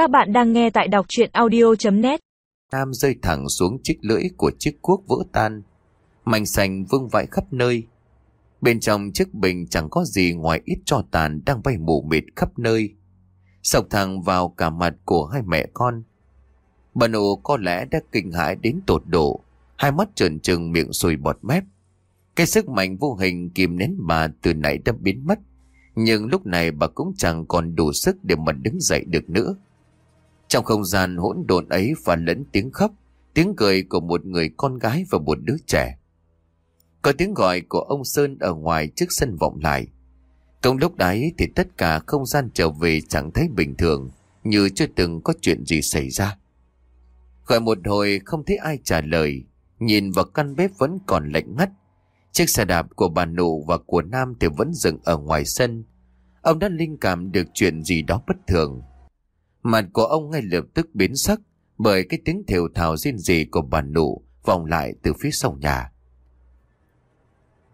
Các bạn đang nghe tại đọc chuyện audio.net Nam rơi thẳng xuống chiếc lưỡi của chiếc cuốc vỡ tan. Mảnh sành vương vãi khắp nơi. Bên trong chiếc bình chẳng có gì ngoài ít tro tàn đang bay mù mịt khắp nơi. Sọc thẳng vào cả mặt của hai mẹ con. Bà nụ có lẽ đã kinh hãi đến tột độ. Hai mắt trợn trừng, miệng sùi bọt mép. Cái sức mạnh vô hình kìm nén bà từ nãy đã biến mất. Nhưng lúc này bà cũng chẳng còn đủ sức để mà đứng dậy được nữa. Trong không gian hỗn độn ấy và lẫn tiếng khóc, tiếng cười của một người con gái và một đứa trẻ. Có tiếng gọi của ông Sơn ở ngoài trước sân vọng lại. công lúc đấy thì tất cả không gian trở về chẳng thấy bình thường, như chưa từng có chuyện gì xảy ra. Gọi một hồi không thấy ai trả lời, nhìn vào căn bếp vẫn còn lạnh ngắt. Chiếc xe đạp của bà nụ và của Nam thì vẫn dừng ở ngoài sân. Ông đã linh cảm được chuyện gì đó bất thường. Mặt của ông ngay lập tức biến sắc bởi cái tiếng thều thào riêng gì của bà nụ vòng lại từ phía sau nhà.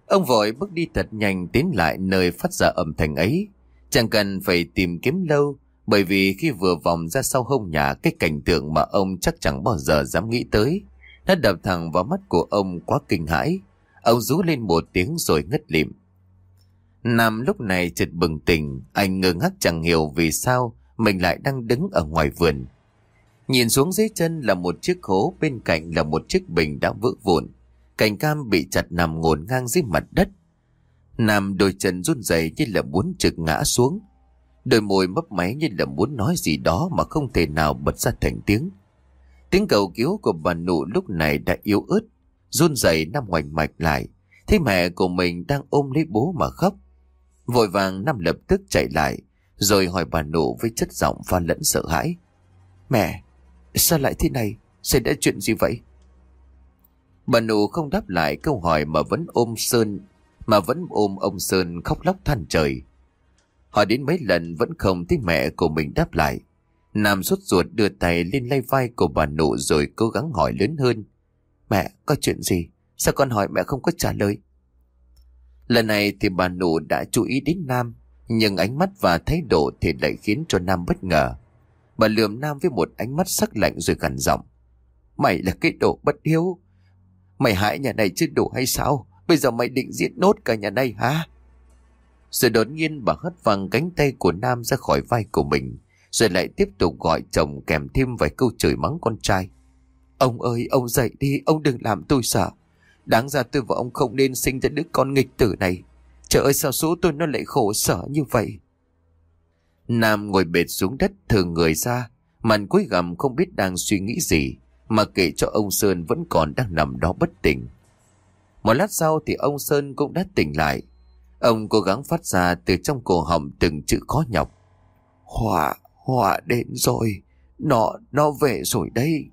Ông vội bước đi thật nhanh tiến lại nơi phát ra âm thanh ấy. Chẳng cần phải tìm kiếm lâu bởi vì khi vừa vòng ra sau hông nhà cái cảnh tượng mà ông chắc chẳng bao giờ dám nghĩ tới nó đập thẳng vào mắt của ông quá kinh hãi. Ông rú lên một tiếng rồi ngất lịm. Nam lúc này chợt bừng tỉnh, anh ngơ ngác chẳng hiểu vì sao mình lại đang đứng ở ngoài vườn. Nhìn xuống dưới chân là một chiếc hố, bên cạnh là một chiếc bình đã vỡ vụn. Cành cam bị chặt nằm ngổn ngang dưới mặt đất. Nam đôi chân run rẩy như là muốn trực ngã xuống. Đôi môi mấp máy như là muốn nói gì đó mà không thể nào bật ra thành tiếng. Tiếng cầu cứu của bà nụ lúc này đã yếu ớt, run rẩy Nam ngoảnh mạch lại. Thấy mẹ của mình đang ôm lấy bố mà khóc. Vội vàng Nam lập tức chạy lại, rồi hỏi bà nụ với chất giọng pha lẫn sợ hãi. Mẹ, sao lại thế này? Xảy ra chuyện gì vậy? Bà nụ không đáp lại câu hỏi mà vẫn ôm Sơn, mà vẫn ôm ông Sơn khóc lóc than trời. Hỏi đến mấy lần vẫn không thấy mẹ của mình đáp lại. Nam rút ruột đưa tay lên lay vai của bà nụ rồi cố gắng hỏi lớn hơn. Mẹ, có chuyện gì? Sao con hỏi mẹ không có trả lời? Lần này thì bà nụ đã chú ý đến Nam, nhưng ánh mắt và thái độ thì lại khiến cho Nam bất ngờ. Bà lườm Nam với một ánh mắt sắc lạnh rồi gằn giọng. Mày là cái đồ bất hiếu. Mày hại nhà này chứ đủ hay sao? Bây giờ mày định giết nốt cả nhà này hả? Rồi đột nhiên bà hất văng cánh tay của Nam ra khỏi vai của mình, rồi lại tiếp tục gọi chồng kèm thêm vài câu chửi mắng con trai. Ông ơi, ông dậy đi, ông đừng làm tôi sợ. Đáng ra tôi và ông không nên sinh ra đứa con nghịch tử này. Trời ơi sao số tôi nó lại khổ sở như vậy. Nam ngồi bệt xuống đất thường người ra. Màn cuối gầm không biết đang suy nghĩ gì. Mà kể cho ông Sơn vẫn còn đang nằm đó bất tỉnh. Một lát sau thì ông Sơn cũng đã tỉnh lại. Ông cố gắng phát ra từ trong cổ họng từng chữ khó nhọc. Họa, họa đến rồi. Nó, nó về rồi đây.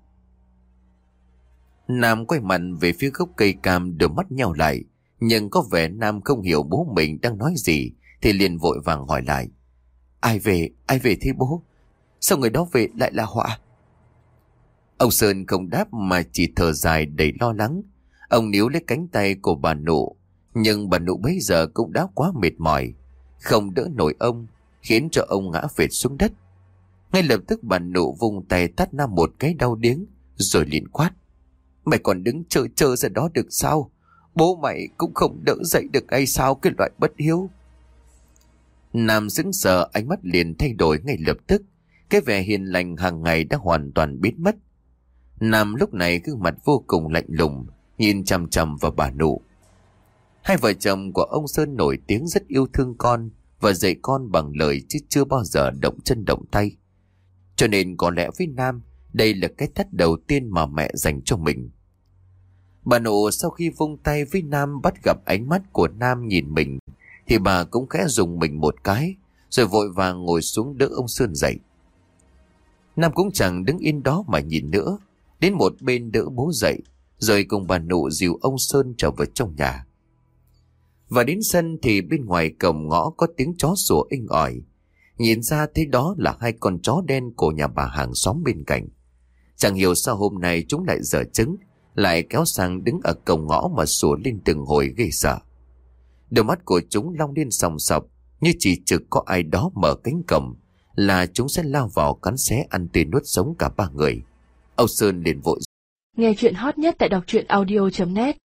Nam quay mặt về phía gốc cây cam đôi mắt nhau lại. Nhưng có vẻ Nam không hiểu bố mình đang nói gì thì liền vội vàng hỏi lại. Ai về, ai về thế bố? Sao người đó về lại là họa? Ông Sơn không đáp mà chỉ thở dài đầy lo lắng. Ông níu lấy cánh tay của bà nụ. Nhưng bà nụ bây giờ cũng đã quá mệt mỏi. Không đỡ nổi ông, khiến cho ông ngã phệt xuống đất. Ngay lập tức bà nụ vùng tay tắt Nam một cái đau điếng, rồi liền quát. Mày còn đứng chờ chờ ra đó được sao? Bố mày cũng không đỡ dậy được hay sao cái loại bất hiếu. Nam sững sờ ánh mắt liền thay đổi ngay lập tức. Cái vẻ hiền lành hàng ngày đã hoàn toàn biến mất. Nam lúc này gương mặt vô cùng lạnh lùng, nhìn chằm chằm vào bà nụ. Hai vợ chồng của ông Sơn nổi tiếng rất yêu thương con và dạy con bằng lời chứ chưa bao giờ động chân động tay. Cho nên có lẽ với Nam, đây là cái thắt đầu tiên mà mẹ dành cho mình. Bà nụ sau khi vung tay với Nam bắt gặp ánh mắt của Nam nhìn mình, thì bà cũng khẽ dùng mình một cái, rồi vội vàng ngồi xuống đỡ ông Sơn dậy. Nam cũng chẳng đứng yên đó mà nhìn nữa, đến một bên đỡ bố dậy, rồi cùng bà nụ dìu ông Sơn trở vào trong nhà. Và đến sân thì bên ngoài cổng ngõ có tiếng chó sủa inh ỏi. Nhìn ra thấy đó là hai con chó đen của nhà bà hàng xóm bên cạnh. Chẳng hiểu sao hôm nay chúng lại dở trứng, lại kéo sang đứng ở cổng ngõ mà sủa lên từng hồi gây sợ. Đôi mắt của chúng long lên sòng sọc, như chỉ trực có ai đó mở cánh cổng, là chúng sẽ lao vào cắn xé ăn tươi nuốt sống cả ba người. Âu Sơn liền vội Nghe chuyện hot nhất tại đọc truyện audio.net